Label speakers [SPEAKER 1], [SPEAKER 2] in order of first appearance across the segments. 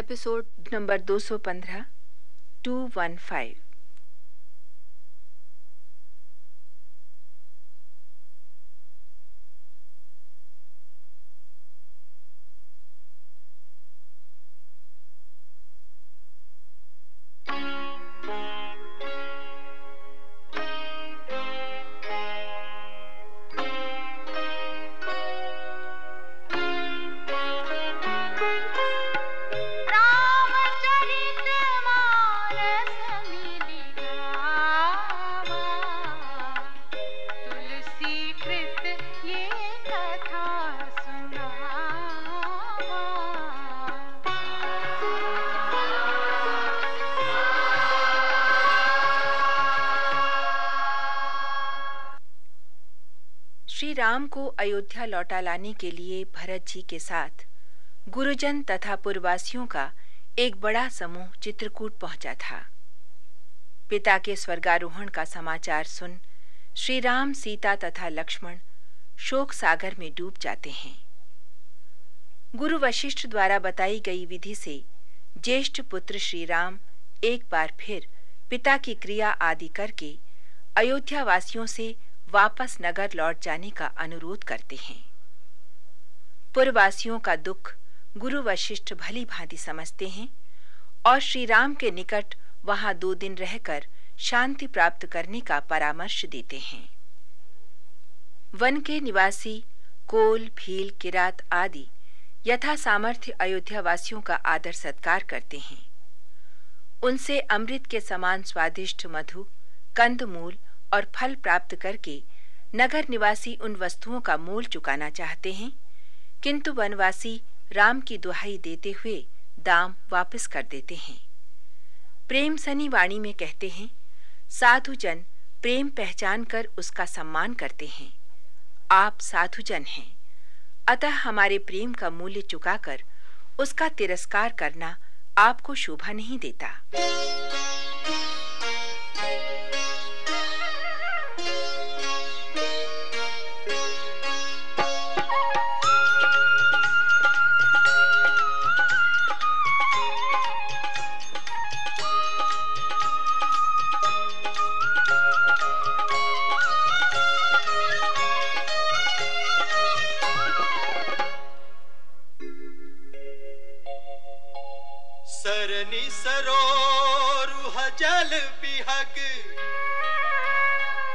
[SPEAKER 1] Episode number 215 215 Ram को अयोध्या लौटा लाने के लिए भरत जी के साथ, गुरुजन तथा पुरवासियों का एक बड़ा समूह चित्रकूट पहुँचा था। पिता के स्वर्गारोहण का समाचार सुन श्री राम, सीता तथा लक्ष्मण शोक सागर में डूब जाते हैं। गुरु वशिष्ठ द्वारा बताई गई विधि से ज्येष्ठ पुत्र श्री राम एक बार फिर पिता की क्रिया आदि करके अयोध्या वासियों से वापस नगर लौट जाने का अनुरोध करते हैं। पुरवासियों का दुख गुरु वशिष्ठ भली भांति समझते हैं और श्री राम के निकट वहाँ दो दिन रहकर शांति प्राप्त करने का परामर्श देते हैं। वन के निवासी, कोल, भील, किरात आदि यथा सामर्थ्य अयोध्या वासियों का आदर सत्कार करते हैं। उनसे अमृत के समान स्वादिष्ट मधु, कंदमूल और फल प्राप्त करके नगर निवासी उन वस्तुओं का मोल चुकाना चाहते हैं, किंतु वनवासी राम की दुहाई देते हुए दाम वापस कर देते हैं। प्रेम सनी वाणी में कहते हैं, साधुजन प्रेम पहचान कर उसका सम्मान करते हैं। आप साधुजन हैं। अतः हमारे प्रेम का मूल्य चुकाकर उसका तिरस्कार करना आपको शोभा नहीं देता।
[SPEAKER 2] सरोरुह जल बिहग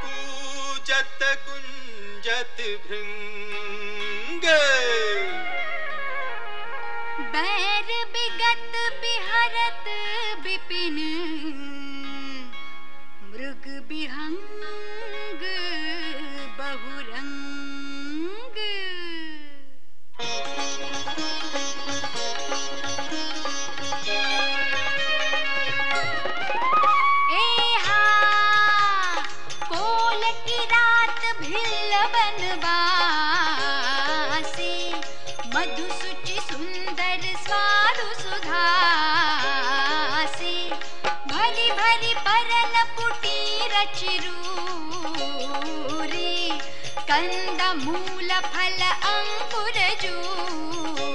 [SPEAKER 2] पूजत कुंजत भृंग।
[SPEAKER 3] भरी परन पुटी रचिरूरी कंद मूल फल अंकुर जूरी।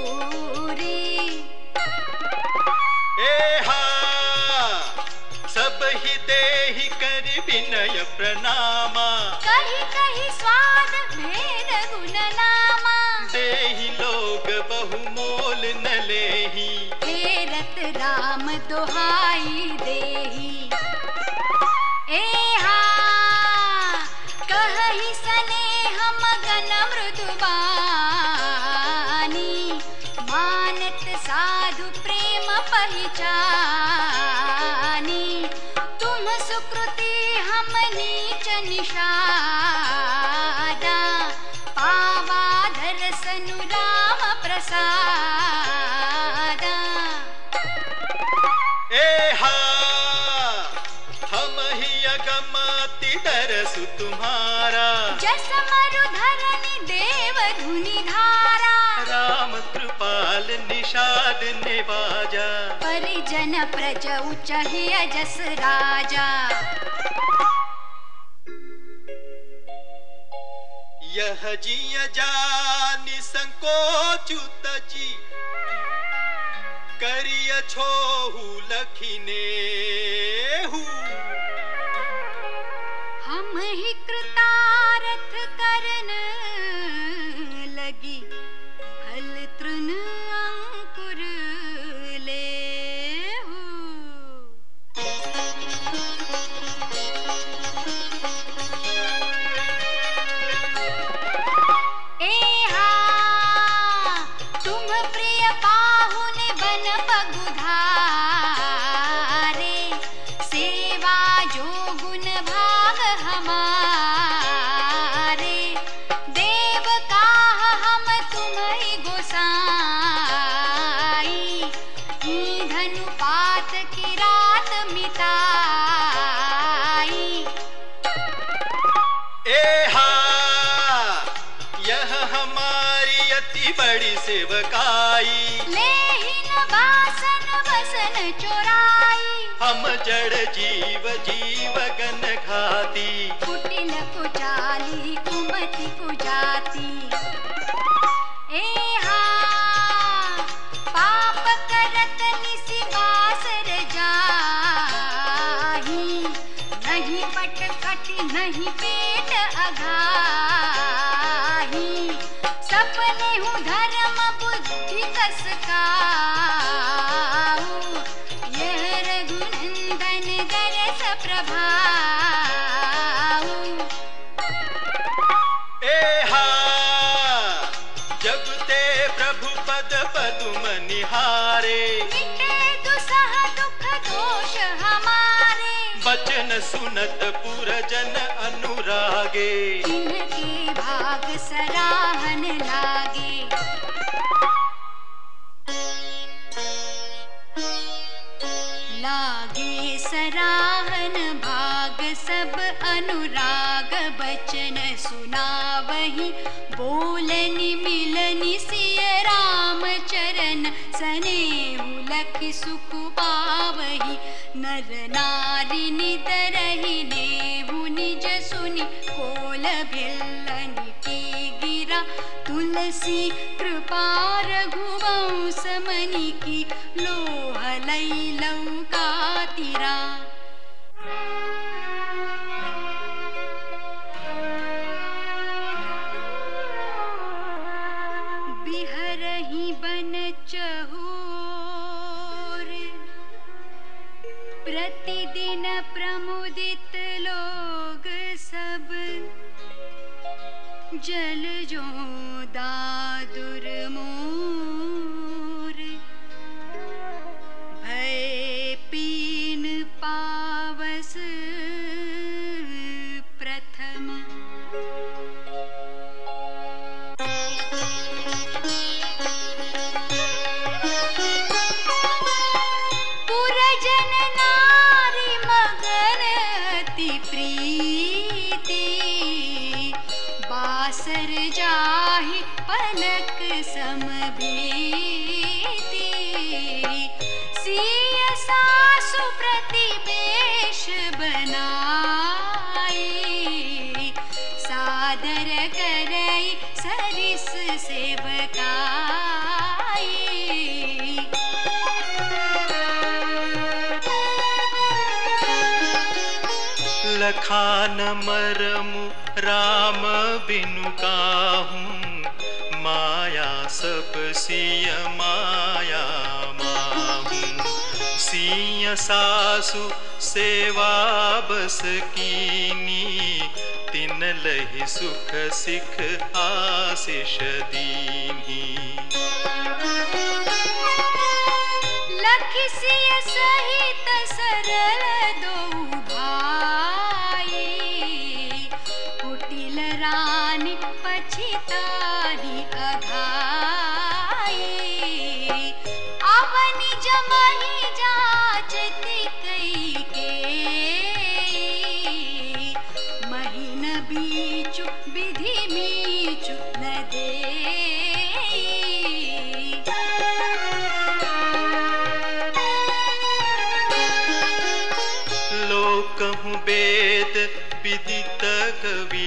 [SPEAKER 2] एहा सब ही देहि कर विनय प्रणामा।
[SPEAKER 3] कही कही स्वाद साधु प्रेम पहचानी। तुम सुकृति हम नीच निषादा पावा दर्शनु राम प्रसादा।
[SPEAKER 2] एहा, हम ही अगमति दरसु तुम्हारा निषाद निवाजा
[SPEAKER 3] परिजन प्रज उचहिय जस राजा।
[SPEAKER 2] यह जिय जानि संकोचु तजी करिय छोहू लखिने हूँ
[SPEAKER 3] हम ही कृतारथ करन लगी।
[SPEAKER 2] लित्र बड़ी सेवकाई।
[SPEAKER 3] लेहिन बासन बसन चोराई।
[SPEAKER 2] हम जड़ जीव जीव गन खाती।
[SPEAKER 3] कुटिल को चाली कुमति को
[SPEAKER 2] बचन सुनत पुरजन अनुरागे।
[SPEAKER 3] भाग सराहन लागे। लागे सराहन भाग सब अनुराग बचन सुनावही। बोलनि मिलनि सिय राम चरण, सनेहु लख सुख पावही। नर नारी सुनि कोल भिल्लनि की गिरा तुलसी कृपा मनि की लोह लई प्रतिदिन प्रमुदित लोग सब। जल जो दादुर मोर
[SPEAKER 2] लखान मरमु राम बिनु काहूँ। माया, सब सिय माया माहूँ सिय सासु सेवा बस कीनी। तिन लहि सुख सिख आशीष दीनी।
[SPEAKER 3] लखिसिय सहित सरल दो अवनि जमहि जाचति कई के। महीन बीचु विधि मीचु न दे।
[SPEAKER 2] लोकहु वेद विदित कवि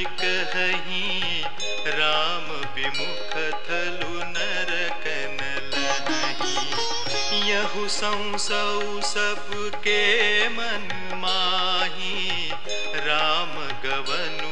[SPEAKER 2] संसौ सबके मन माही राम गवन